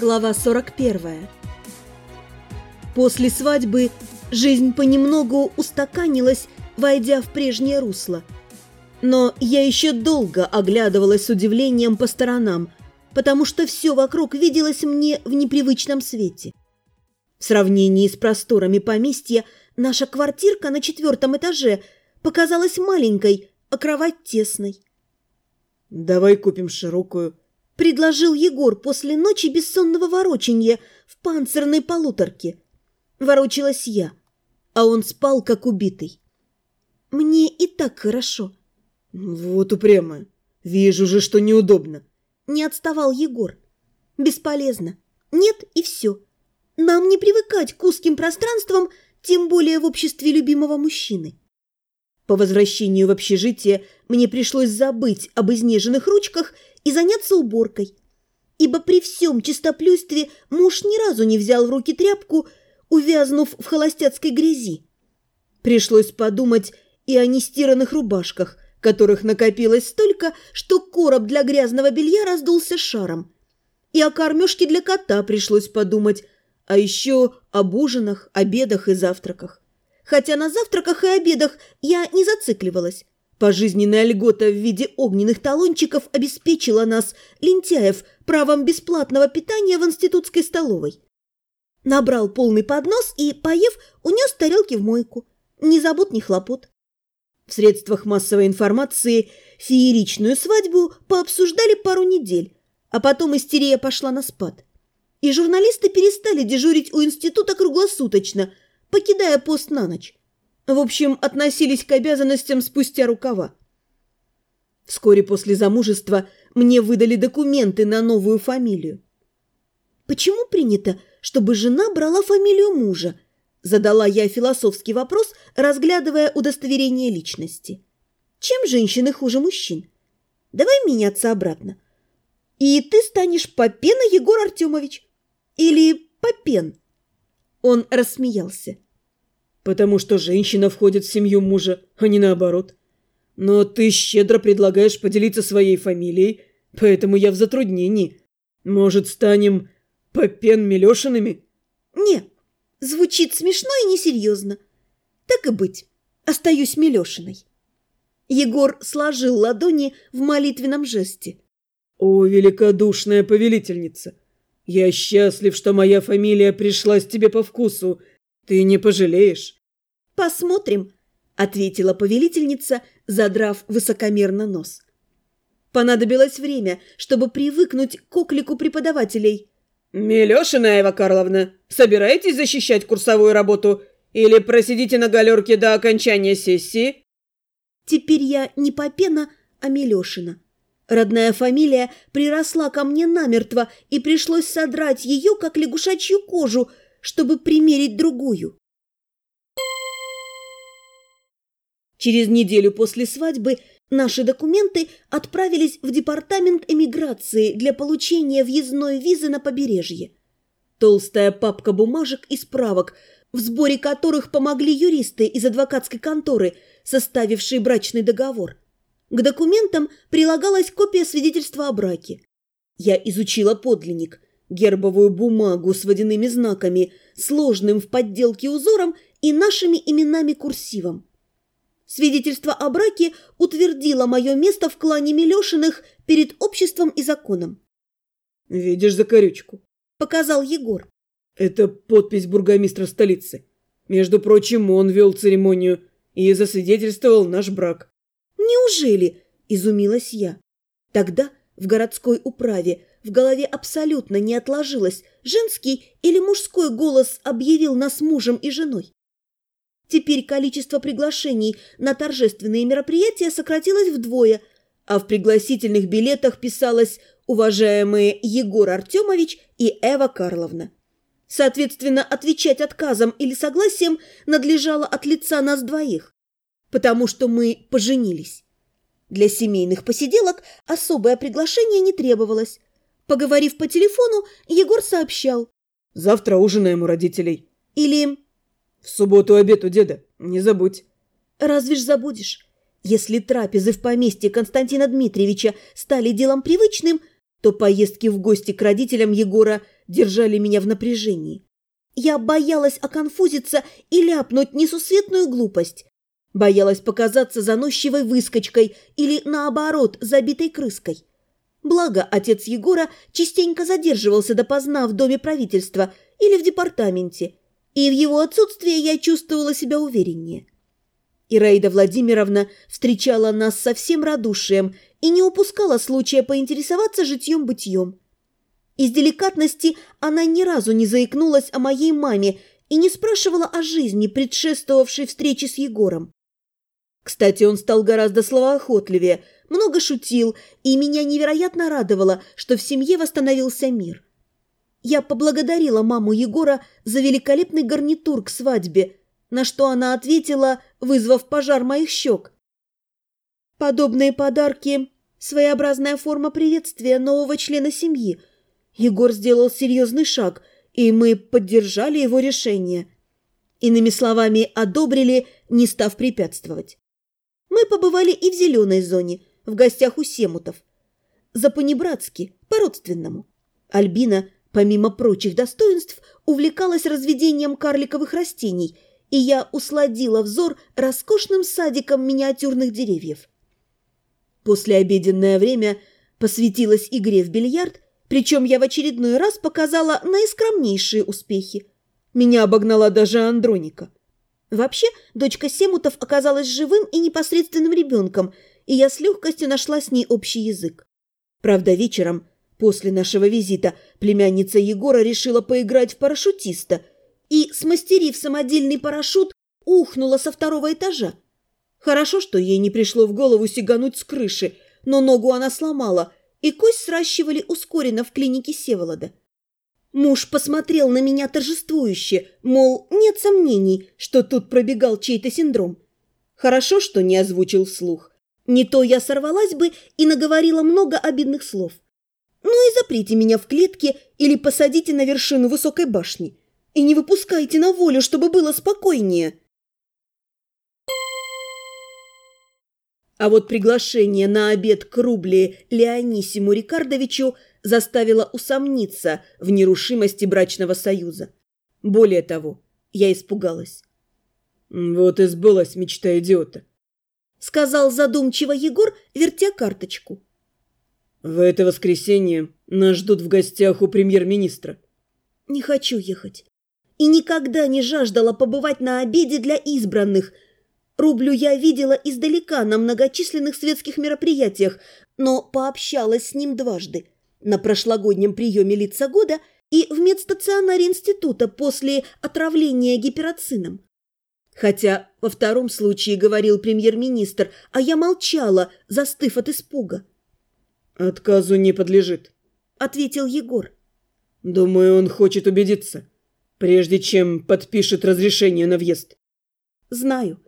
Глава 41. После свадьбы жизнь понемногу устаканилась, войдя в прежнее русло. Но я еще долго оглядывалась с удивлением по сторонам, потому что все вокруг виделось мне в непривычном свете. В сравнении с просторами поместья наша квартирка на четвертом этаже показалась маленькой, а кровать тесной. «Давай купим широкую», предложил Егор после ночи бессонного ворочанья в панцирной полуторке. Ворочалась я, а он спал, как убитый. Мне и так хорошо. Вот упрямая. Вижу же, что неудобно. Не отставал Егор. Бесполезно. Нет и все. Нам не привыкать к узким пространствам, тем более в обществе любимого мужчины. По возвращению в общежитие мне пришлось забыть об изнеженных ручках и заняться уборкой, ибо при всем чистоплюйстве муж ни разу не взял в руки тряпку, увязнув в холостяцкой грязи. Пришлось подумать и о нестиранных рубашках, которых накопилось столько, что короб для грязного белья раздулся шаром. И о кормежке для кота пришлось подумать, а еще об ужинах, обедах и завтраках. Хотя на завтраках и обедах я не зацикливалась. Пожизненная льгота в виде огненных талончиков обеспечила нас, лентяев, правом бесплатного питания в институтской столовой. Набрал полный поднос и, поев, унес тарелки в мойку. Ни забот, ни хлопот. В средствах массовой информации фееричную свадьбу пообсуждали пару недель, а потом истерия пошла на спад. И журналисты перестали дежурить у института круглосуточно, покидая пост на ночь. В общем, относились к обязанностям спустя рукава. Вскоре после замужества мне выдали документы на новую фамилию. «Почему принято, чтобы жена брала фамилию мужа?» Задала я философский вопрос, разглядывая удостоверение личности. «Чем женщины хуже мужчин? Давай меняться обратно. И ты станешь Попена Егор Артемович. Или Попен». Он рассмеялся потому что женщина входит в семью мужа, а не наоборот. Но ты щедро предлагаешь поделиться своей фамилией, поэтому я в затруднении. Может, станем Попен Милешинами? Не, звучит смешно и несерьезно. Так и быть, остаюсь Милешиной. Егор сложил ладони в молитвенном жесте. «О, великодушная повелительница! Я счастлив, что моя фамилия пришлась тебе по вкусу, ты не пожалеешь?» «Посмотрим», — ответила повелительница, задрав высокомерно нос. Понадобилось время, чтобы привыкнуть к оклику преподавателей. «Милешина Эва Карловна, собираетесь защищать курсовую работу или просидите на галерке до окончания сессии?» Теперь я не Попена, а Милешина. Родная фамилия приросла ко мне намертво, и пришлось содрать ее, как лягушачью кожу, чтобы примерить другую. Через неделю после свадьбы наши документы отправились в департамент эмиграции для получения въездной визы на побережье. Толстая папка бумажек и справок, в сборе которых помогли юристы из адвокатской конторы, составившие брачный договор. К документам прилагалась копия свидетельства о браке. Я изучила подлинник – гербовую бумагу с водяными знаками, сложным в подделке узором и нашими именами курсивом. Свидетельство о браке утвердило мое место в клане Милешиных перед обществом и законом. «Видишь закорючку?» – показал Егор. «Это подпись бургомистра столицы. Между прочим, он вел церемонию и засвидетельствовал наш брак». «Неужели?» – изумилась я. Тогда в городской управе в голове абсолютно не отложилось, женский или мужской голос объявил нас мужем и женой. Теперь количество приглашений на торжественные мероприятия сократилось вдвое, а в пригласительных билетах писалось «Уважаемые Егор Артемович и Эва Карловна». Соответственно, отвечать отказом или согласием надлежало от лица нас двоих, потому что мы поженились. Для семейных посиделок особое приглашение не требовалось. Поговорив по телефону, Егор сообщал. «Завтра ужинаем у родителей». Или «В субботу обед у деда, не забудь». «Разве ж забудешь? Если трапезы в поместье Константина Дмитриевича стали делом привычным, то поездки в гости к родителям Егора держали меня в напряжении. Я боялась оконфузиться и ляпнуть несусветную глупость. Боялась показаться заносчивой выскочкой или, наоборот, забитой крыской. Благо, отец Егора частенько задерживался допоздна в доме правительства или в департаменте, и в его отсутствие я чувствовала себя увереннее. Ираида Владимировна встречала нас со всем радушием и не упускала случая поинтересоваться житьем-бытьем. Из деликатности она ни разу не заикнулась о моей маме и не спрашивала о жизни, предшествовавшей встрече с Егором. Кстати, он стал гораздо словоохотливее, много шутил, и меня невероятно радовало, что в семье восстановился мир. Я поблагодарила маму Егора за великолепный гарнитур к свадьбе, на что она ответила, вызвав пожар моих щек. Подобные подарки – своеобразная форма приветствия нового члена семьи. Егор сделал серьезный шаг, и мы поддержали его решение. Иными словами, одобрили, не став препятствовать. Мы побывали и в зеленой зоне, в гостях у Семутов. За-понебратски, по-родственному. Альбина, помимо прочих достоинств, увлекалась разведением карликовых растений – и я усладила взор роскошным садиком миниатюрных деревьев. Послеобеденное время посвятилось игре в бильярд, причем я в очередной раз показала наискромнейшие успехи. Меня обогнала даже Андроника. Вообще, дочка Семутов оказалась живым и непосредственным ребенком, и я с легкостью нашла с ней общий язык. Правда, вечером, после нашего визита, племянница Егора решила поиграть в парашютиста – и, смастерив самодельный парашют, ухнула со второго этажа. Хорошо, что ей не пришло в голову сигануть с крыши, но ногу она сломала, и кость сращивали ускоренно в клинике Севолода. Муж посмотрел на меня торжествующе, мол, нет сомнений, что тут пробегал чей-то синдром. Хорошо, что не озвучил вслух. Не то я сорвалась бы и наговорила много обидных слов. Ну и заприте меня в клетке или посадите на вершину высокой башни и не выпускайте на волю, чтобы было спокойнее. А вот приглашение на обед к Рубле Леонисиму Рикардовичу заставило усомниться в нерушимости брачного союза. Более того, я испугалась. «Вот и сбылась мечта идиота», — сказал задумчиво Егор, вертя карточку. «В это воскресенье нас ждут в гостях у премьер-министра». «Не хочу ехать и никогда не жаждала побывать на обеде для избранных. Рублю я видела издалека на многочисленных светских мероприятиях, но пообщалась с ним дважды. На прошлогоднем приеме лица года и в медстационаре института после отравления гипероцином. Хотя во втором случае говорил премьер-министр, а я молчала, застыв от испуга. «Отказу не подлежит», — ответил Егор. «Думаю, он хочет убедиться прежде чем подпишет разрешение на въезд. Знаю.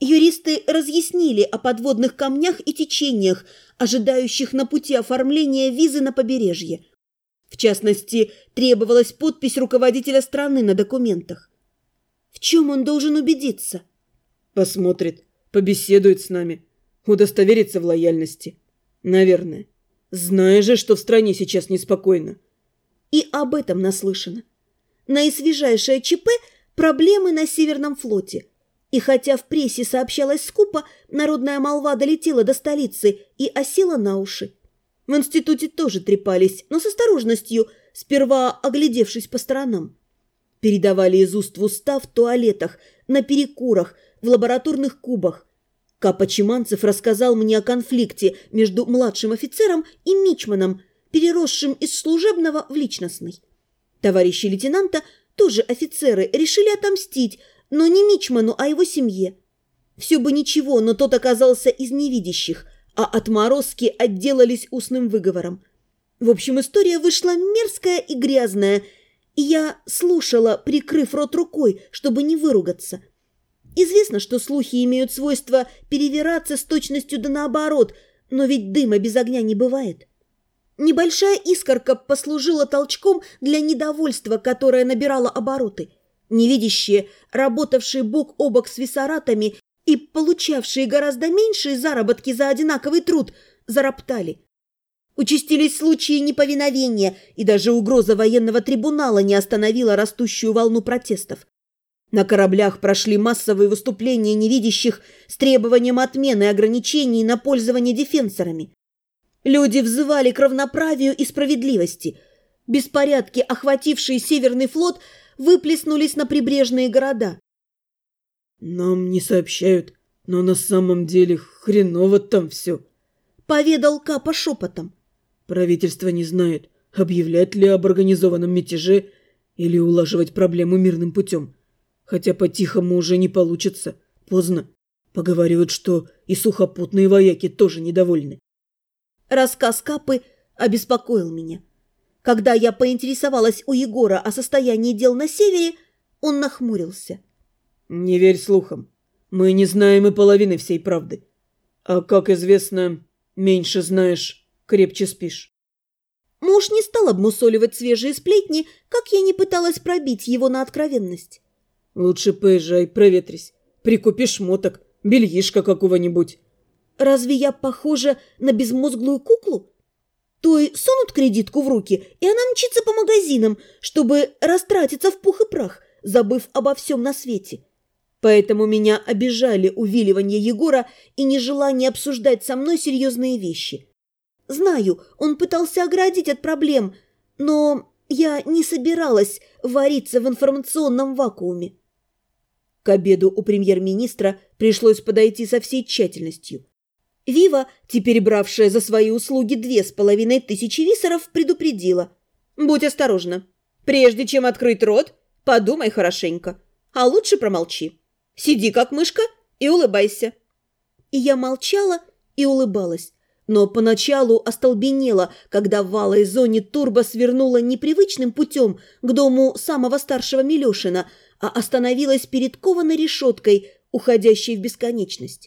Юристы разъяснили о подводных камнях и течениях, ожидающих на пути оформления визы на побережье. В частности, требовалась подпись руководителя страны на документах. В чем он должен убедиться? Посмотрит, побеседует с нами, удостоверится в лояльности. Наверное. Зная же, что в стране сейчас неспокойно. И об этом наслышано наисвежайшее ЧП – проблемы на Северном флоте. И хотя в прессе сообщалось скупо, народная молва долетела до столицы и осела на уши. В институте тоже трепались, но с осторожностью, сперва оглядевшись по сторонам. Передавали из уст в уста в туалетах, на перекурах, в лабораторных кубах. Капа Чиманцев рассказал мне о конфликте между младшим офицером и мичманом, переросшим из служебного в личностный. Товарищи лейтенанта, тоже офицеры, решили отомстить, но не Мичману, а его семье. Все бы ничего, но тот оказался из невидящих, а отморозки отделались устным выговором. В общем, история вышла мерзкая и грязная, и я слушала, прикрыв рот рукой, чтобы не выругаться. Известно, что слухи имеют свойство перевираться с точностью да наоборот, но ведь дыма без огня не бывает. Небольшая искорка послужила толчком для недовольства, которое набирало обороты. Невидящие, работавшие бок о бок с виссаратами и получавшие гораздо меньшие заработки за одинаковый труд, зароптали. Участились случаи неповиновения, и даже угроза военного трибунала не остановила растущую волну протестов. На кораблях прошли массовые выступления невидящих с требованием отмены ограничений на пользование дефенсорами. Люди взывали к равноправию и справедливости. Беспорядки, охватившие Северный флот, выплеснулись на прибрежные города. «Нам не сообщают, но на самом деле хреново там все», — поведал Капа шепотом. «Правительство не знает, объявлять ли об организованном мятеже или улаживать проблему мирным путем. Хотя по-тихому уже не получится, поздно. Поговаривают, что и сухопутные вояки тоже недовольны». Рассказ Капы обеспокоил меня. Когда я поинтересовалась у Егора о состоянии дел на севере, он нахмурился. «Не верь слухам. Мы не знаем и половины всей правды. А, как известно, меньше знаешь, крепче спишь». Муж не стал обмусоливать свежие сплетни, как я не пыталась пробить его на откровенность. «Лучше поезжай, проветрись. Прикупи шмоток, бельишко какого-нибудь». «Разве я похожа на безмозглую куклу?» Той сунут кредитку в руки, и она мчится по магазинам, чтобы растратиться в пух и прах, забыв обо всем на свете. Поэтому меня обижали увиливание Егора и нежелание обсуждать со мной серьезные вещи. Знаю, он пытался оградить от проблем, но я не собиралась вариться в информационном вакууме. К обеду у премьер-министра пришлось подойти со всей тщательностью. Вива, теперь бравшая за свои услуги две с половиной тысячи висоров, предупредила. «Будь осторожна. Прежде чем открыть рот, подумай хорошенько. А лучше промолчи. Сиди как мышка и улыбайся». И я молчала и улыбалась, но поначалу остолбенела, когда в валой зоне турбо свернула непривычным путем к дому самого старшего Милешина, а остановилась перед кованой решеткой, уходящей в бесконечность.